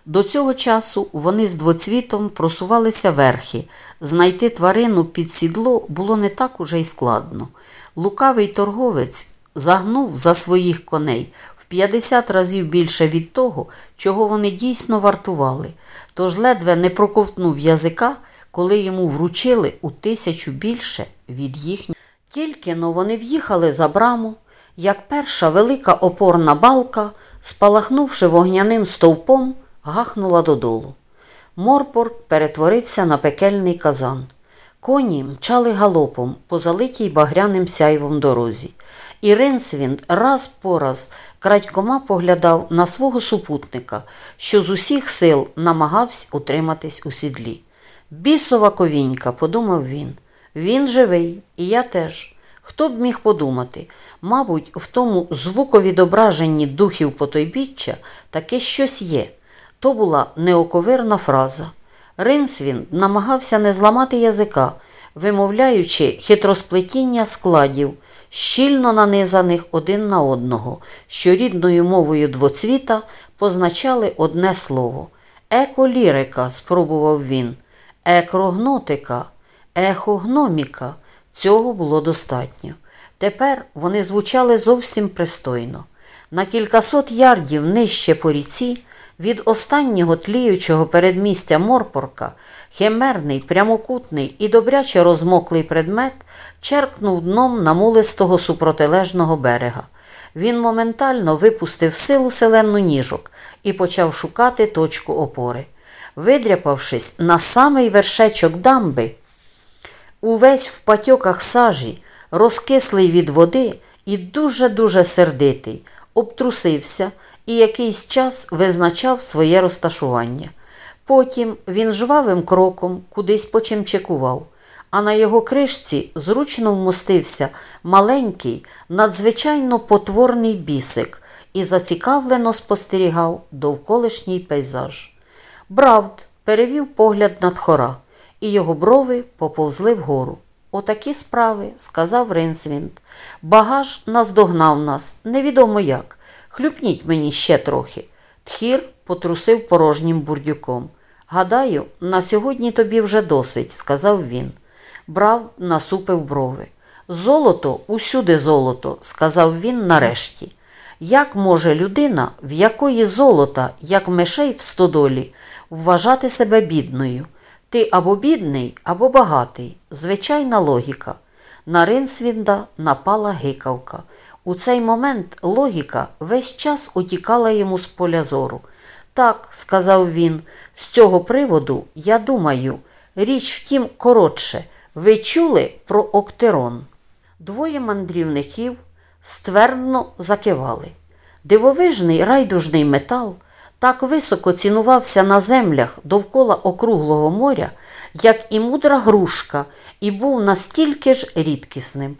A: До цього часу вони з двоцвітом просувалися верхи. Знайти тварину під сідло було не так уже й складно. Лукавий торговець загнув за своїх коней в 50 разів більше від того, чого вони дійсно вартували, тож ледве не проковтнув язика, коли йому вручили у тисячу більше від їхнього. Тільки но вони в'їхали за браму, як перша велика опорна балка, спалахнувши вогняним стовпом, гахнула додолу. Морпорк перетворився на пекельний казан. Коні мчали галопом по залитій багряним сяйвом дорозі. І Ренсвінд раз по раз крадькома поглядав на свого супутника, що з усіх сил намагався утриматись у сідлі. Бісова ковінька, подумав він. Він живий, і я теж. Хто б міг подумати? Мабуть, в тому звуковідображенні духів потойбіччя таке щось є. То була неоковирна фраза. Ринсвін намагався не зламати язика, вимовляючи хитросплетіння складів, щільно нанизаних один на одного, що рідною мовою двоцвіта позначали одне слово. Еколірика, спробував він, екрогнотика, ехогноміка. Цього було достатньо. Тепер вони звучали зовсім пристойно. На кількасот ярдів нижче по ріці Від останнього тліючого передмістя Морпорка химерний, прямокутний і добряче розмоклий предмет черкнув дном намулистого супротилежного берега. Він моментально випустив силу селену ніжок і почав шукати точку опори. Видряпавшись на самий вершечок дамби, увесь в патьоках сажі, розкислий від води і дуже-дуже сердитий, обтрусився і якийсь час визначав своє розташування. Потім він жвавим кроком кудись почимчикував, а на його кришці зручно вмостився маленький, надзвичайно потворний бісик і зацікавлено спостерігав довколишній пейзаж. Бравд перевів погляд над хора, і його брови поповзли вгору. Отакі справи, сказав Ринсвінд. Багаж наздогнав нас, невідомо як. Хлюпніть мені ще трохи. Тхір потрусив порожнім бурдюком. Гадаю, на сьогодні тобі вже досить, сказав він. Брав, насупив брови. Золото, усюди золото, сказав він нарешті. Як може людина, в якої золота, як мишей в стодолі, вважати себе бідною? Ти або бідний, або багатий. Звичайна логіка. На Ринсвінда напала гикавка. У цей момент логіка весь час утікала йому з поля зору. Так, сказав він, з цього приводу я думаю, річ втім коротше, ви чули про октерон? Двоє мандрівників ствердно закивали. Дивовижний райдужний метал так високо цінувався на землях довкола округлого моря, як і мудра грушка, і був настільки ж рідкісним.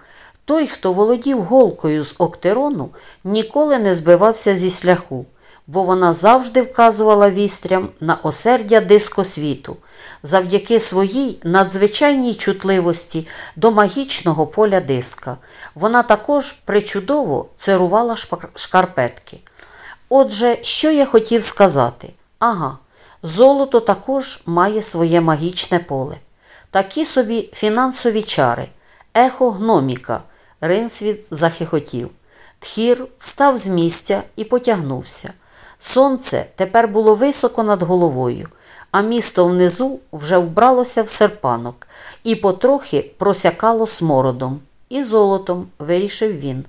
A: Той, хто володів голкою з октерону, ніколи не збивався зі шляху, бо вона завжди вказувала вістрям на осердя дискосвіту, завдяки своїй надзвичайній чутливості до магічного поля диска. Вона також причудово цирувала шкарпетки. Отже, що я хотів сказати? Ага, золото також має своє магічне поле. Такі собі фінансові чари, ехо гноміка. Ринсвіт захихотів. Тхір встав з місця і потягнувся. Сонце тепер було високо над головою, а місто внизу вже вбралося в серпанок і потрохи просякало смородом. І золотом, вирішив він.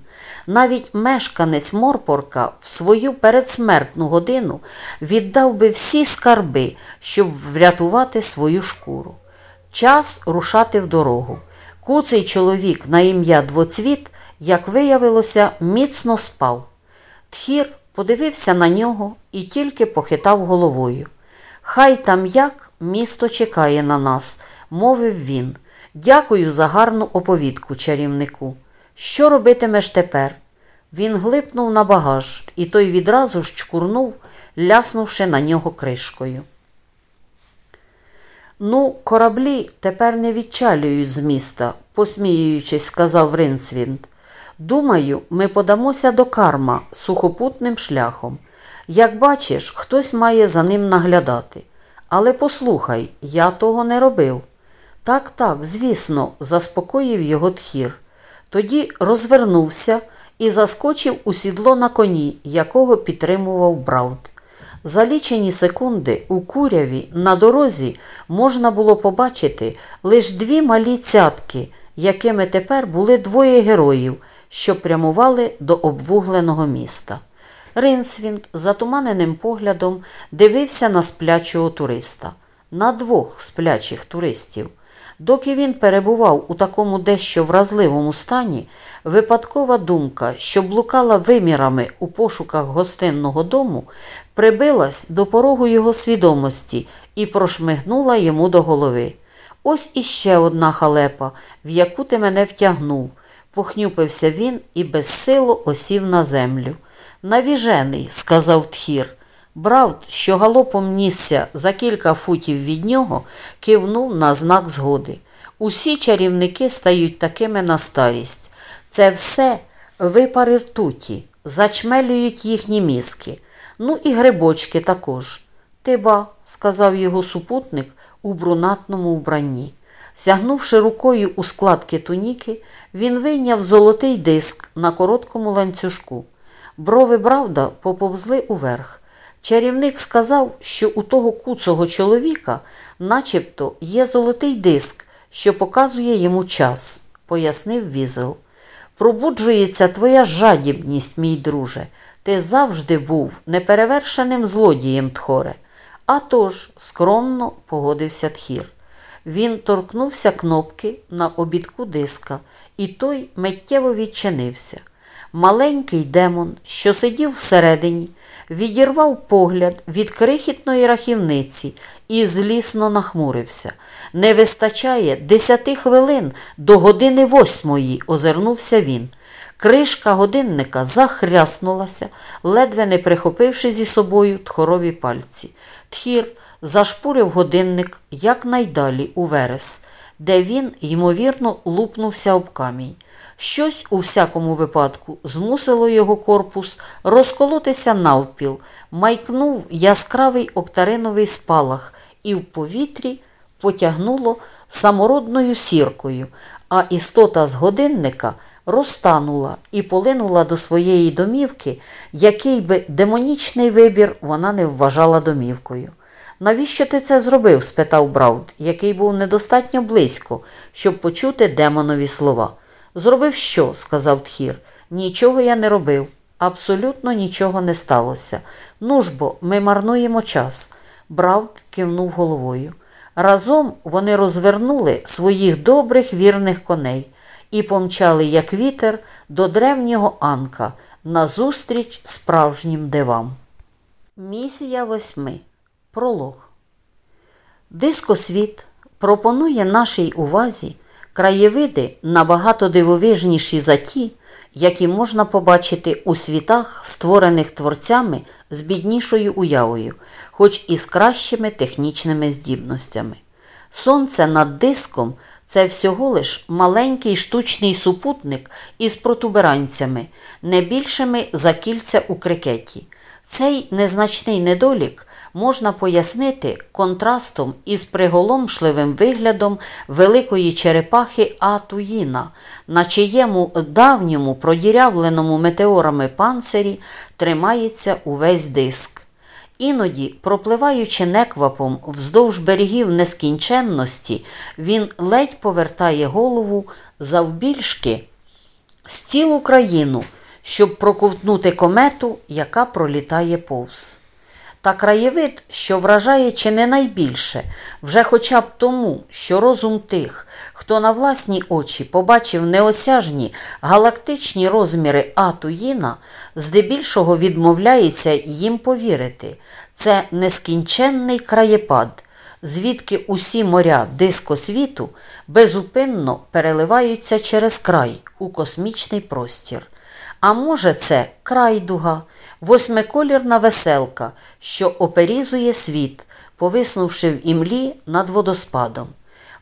A: Навіть мешканець Морпорка в свою передсмертну годину віддав би всі скарби, щоб врятувати свою шкуру. Час рушати в дорогу. Куций чоловік на ім'я Двоцвіт, як виявилося, міцно спав. Тхір подивився на нього і тільки похитав головою. Хай там як місто чекає на нас, мовив він. Дякую за гарну оповідку чарівнику. Що робитимеш тепер? Він глипнув на багаж, і той відразу ж чкурнув, ляснувши на нього кришкою. Ну, кораблі тепер не відчалюють з міста, посміюючись, сказав Ринсвінд. Думаю, ми подамося до карма сухопутним шляхом. Як бачиш, хтось має за ним наглядати. Але послухай, я того не робив. Так, так, звісно, заспокоїв його тхір. Тоді розвернувся і заскочив у сідло на коні, якого підтримував Брауд. За лічені секунди у куряві на дорозі можна було побачити лише дві малі цятки, якими тепер були двоє героїв, що прямували до обвугленого міста. Ринсвінд затуманеним поглядом дивився на сплячого туриста, на двох сплячих туристів. Доки він перебував у такому дещо вразливому стані, випадкова думка, що блукала вимірами у пошуках гостинного дому, прибилась до порогу його свідомості і прошмигнула йому до голови. Ось іще одна халепа, в яку ти мене втягнув. Похнюпився він і безсило осів на землю. Навіжений, сказав тхір. Бравд, що галопом нісся за кілька футів від нього, кивнув на знак згоди. Усі чарівники стають такими на старість. Це все випари ртуті, зачмелюють їхні мізки. Ну і грибочки також. Ти ба, сказав його супутник у брунатному вбранні. Сягнувши рукою у складки туніки, він вийняв золотий диск на короткому ланцюжку. Брови Бравда поповзли уверх. Чарівник сказав, що у того куцого чоловіка начебто є золотий диск, що показує йому час, пояснив візел. Пробуджується твоя жадібність, мій друже. Ти завжди був неперевершеним злодієм Тхоре. «А тож», – скромно погодився тхір. Він торкнувся кнопки на обідку диска, і той миттєво відчинився. Маленький демон, що сидів всередині, відірвав погляд від крихітної рахівниці і злісно нахмурився. Не вистачає десяти хвилин до години восьмої, озирнувся він. Кришка годинника захряснулася, ледве не прихопивши зі собою тхорові пальці. Тхір зашпурив годинник якнайдалі у верес, де він, ймовірно, лупнувся об камінь. Щось у всякому випадку змусило його корпус розколотися навпіл, майкнув яскравий октариновий спалах і в повітрі потягнуло самородною сіркою, а істота з годинника розтанула і полинула до своєї домівки, який би демонічний вибір вона не вважала домівкою. Навіщо ти це зробив? спитав Брауд, який був недостатньо близько, щоб почути демонові слова. Зробив що? сказав тхір. Нічого я не робив. Абсолютно нічого не сталося. Ну ж бо, ми марнуємо час. Брауд кивнув головою. Разом вони розвернули своїх добрих вірних коней і помчали, як вітер, до древнього Анка назустріч справжнім дивам. Місія восьми. Пролог. Дискосвіт пропонує нашій увазі краєвиди набагато дивовижніші за ті, які можна побачити у світах, створених творцями з біднішою уявою, хоч і з кращими технічними здібностями. Сонце над диском це всього лиш маленький штучний супутник із протуберанцями, не більшими за кільця у крикеті. Цей незначний недолік можна пояснити контрастом із приголомшливим виглядом великої черепахи Атуїна, на чиєму давньому продірявленому метеорами панцирі тримається увесь диск. Іноді, пропливаючи неквапом вздовж берегів нескінченності, він ледь повертає голову завбільшки з цілу країну, щоб проковтнути комету, яка пролітає повз. Та краєвид, що вражає чи не найбільше, вже хоча б тому, що розум тих, хто на власні очі побачив неосяжні галактичні розміри Атуїна, здебільшого відмовляється їм повірити. Це нескінченний краєпад, звідки усі моря дискосвіту безупинно переливаються через край у космічний простір. А може, це крайдуга, восьмиколірна веселка, що оперізує світ, повиснувши в імлі над водоспадом.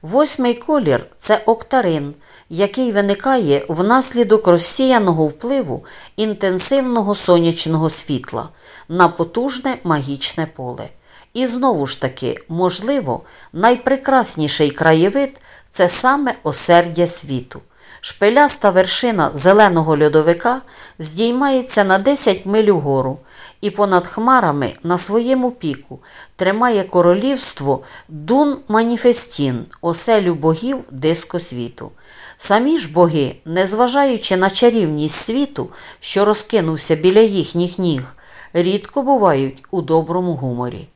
A: Восьмий колір це октарин, який виникає внаслідок розсіяного впливу інтенсивного сонячного світла на потужне магічне поле. І знову ж таки, можливо, найпрекрасніший краєвид це саме осердя світу. Шпиляста вершина зеленого льодовика здіймається на 10 миль угору і понад хмарами на своєму піку тримає королівство Дун Маніфестін, оселю богів дискосвіту. Самі ж боги, незважаючи на чарівність світу, що розкинувся біля їхніх ніг, рідко бувають у доброму гуморі.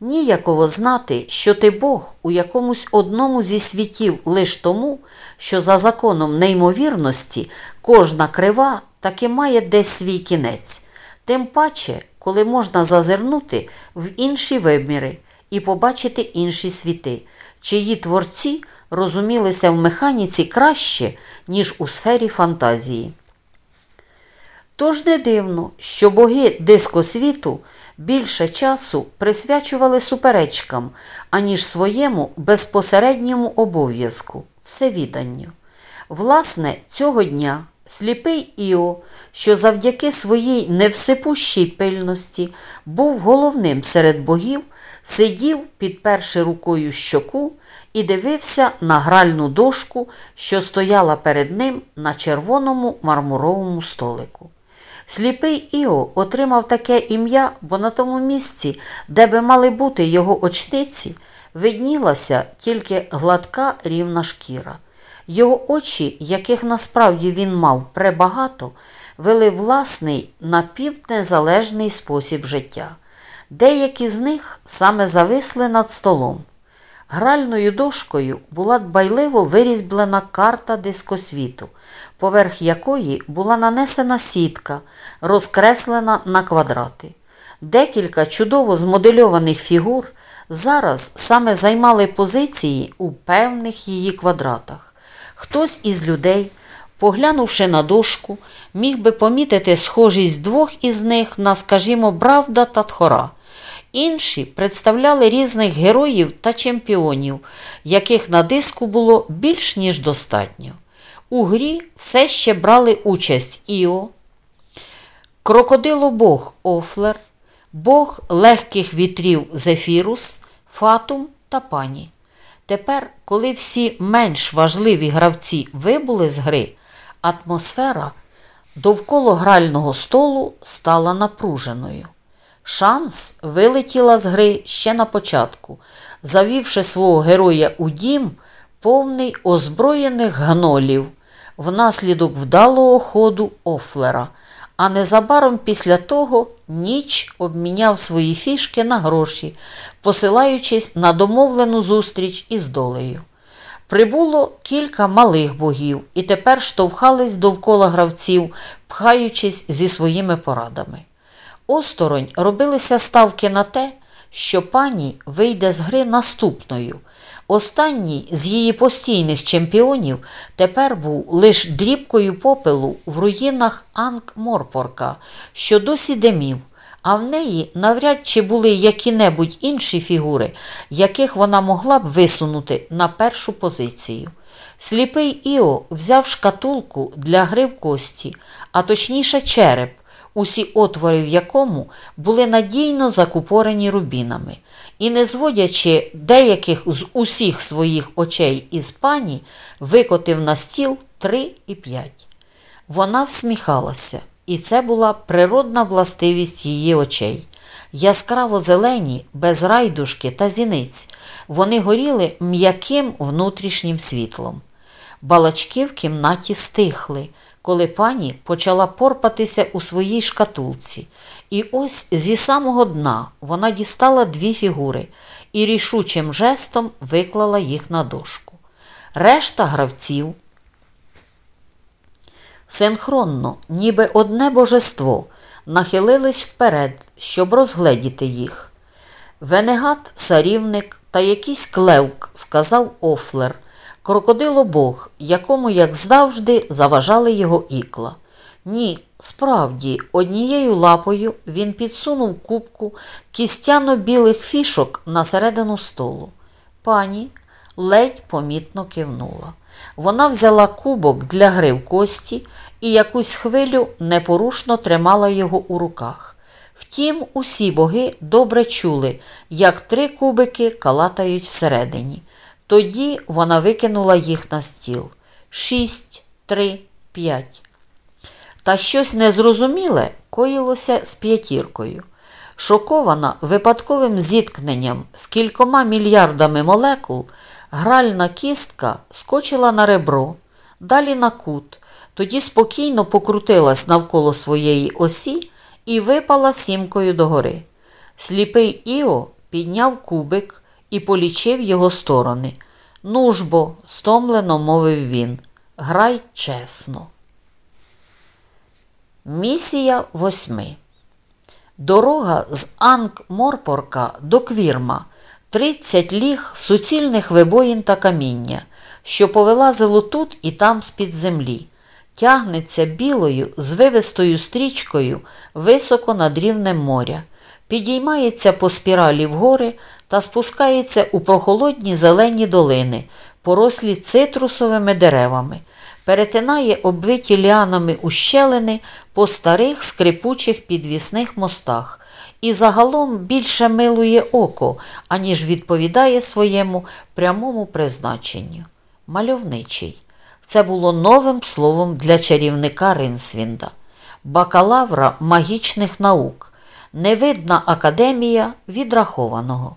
A: Ніяково знати, що ти Бог у якомусь одному зі світів лиш тому, що за законом неймовірності кожна крива таки має десь свій кінець, тим паче, коли можна зазирнути в інші виміри і побачити інші світи, чиї творці розумілися в механіці краще, ніж у сфері фантазії. Тож не дивно, що боги дискосвіту більше часу присвячували суперечкам, аніж своєму безпосередньому обов'язку всевіданню. Власне, цього дня сліпий Іо, що завдяки своїй невсипущій пильності був головним серед богів, сидів, підперши рукою щоку, і дивився на гральну дошку, що стояла перед ним на червоному мармуровому столику. Сліпий Іо отримав таке ім'я, бо на тому місці, де би мали бути його очниці, виднілася тільки гладка рівна шкіра. Його очі, яких насправді він мав пребагато, вели власний напівнезалежний спосіб життя. Деякі з них саме зависли над столом. Гральною дошкою була дбайливо вирізблена карта дискосвіту, поверх якої була нанесена сітка, розкреслена на квадрати. Декілька чудово змодельованих фігур зараз саме займали позиції у певних її квадратах. Хтось із людей, поглянувши на дошку, міг би помітити схожість двох із них на, скажімо, Бравда та Тхора. Інші представляли різних героїв та чемпіонів, яких на диску було більш ніж достатньо. У грі все ще брали участь Іо, крокодилобог Офлер, бог легких вітрів Зефірус, Фатум та пані. Тепер, коли всі менш важливі гравці вибули з гри, атмосфера довкола грального столу стала напруженою. Шанс вилетіла з гри ще на початку, завівши свого героя у дім, повний озброєних гнолів, внаслідок вдалого ходу Офлера, а незабаром після того ніч обміняв свої фішки на гроші, посилаючись на домовлену зустріч із долею. Прибуло кілька малих богів і тепер штовхались довкола гравців, пхаючись зі своїми порадами. Осторонь робилися ставки на те, що пані вийде з гри наступною. Останній з її постійних чемпіонів тепер був лише дрібкою попелу в руїнах Анк-Морпорка, що досі димів, а в неї навряд чи були які-небудь інші фігури, яких вона могла б висунути на першу позицію. Сліпий Іо взяв шкатулку для гри в кості, а точніше череп усі отвори в якому були надійно закупорені рубінами, і, не зводячи деяких з усіх своїх очей із пані, викотив на стіл три і п'ять. Вона всміхалася, і це була природна властивість її очей. Яскраво зелені, без райдушки та зіниць, вони горіли м'яким внутрішнім світлом. Балачки в кімнаті стихли коли пані почала порпатися у своїй шкатулці. І ось зі самого дна вона дістала дві фігури і рішучим жестом виклала їх на дошку. Решта гравців синхронно, ніби одне божество, нахилились вперед, щоб розгледіти їх. Венегат, сарівник та якийсь клевк, сказав Офлер, крокодилобог, якому, як завжди, заважали його ікла. Ні, справді, однією лапою він підсунув кубку кістяно-білих фішок на середину столу. Пані ледь помітно кивнула. Вона взяла кубок для гри в кості і якусь хвилю непорушно тримала його у руках. Втім, усі боги добре чули, як три кубики калатають всередині. Тоді вона викинула їх на стіл. Шість, три, п'ять. Та щось незрозуміле коїлося з п'ятіркою. Шокована випадковим зіткненням з кількома мільярдами молекул, гральна кістка скочила на ребро, далі на кут, тоді спокійно покрутилась навколо своєї осі і випала сімкою догори. Сліпий Іо підняв кубик і полічив його сторони. Ну ж бо, стомлено мовив він, грай чесно. Місія восьми. Дорога з Анк-Морпорка до Квірма, 30 ліг суцільних вибоїн та каміння, що повилазило тут і там з-під землі, тягнеться білою звивистою стрічкою високо над рівнем моря, підіймається по спіралі вгори та спускається у прохолодні зелені долини, порослі цитрусовими деревами, перетинає обвиті ліанами ущелини по старих скрипучих підвісних мостах і загалом більше милує око, аніж відповідає своєму прямому призначенню. Мальовничий. Це було новим словом для чарівника Ринсвінда. бакалавра магічних наук, невидна академія відрахованого.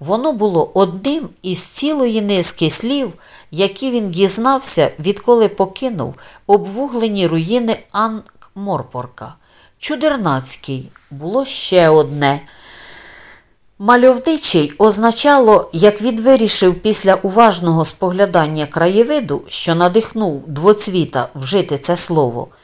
A: Воно було одним із цілої низки слів, які він дізнався, відколи покинув обвуглені руїни Анкморпорка. Чудернацький було ще одне. Мальовничий означало, як він вирішив після уважного споглядання краєвиду, що надихнув двоцвіта вжити це слово –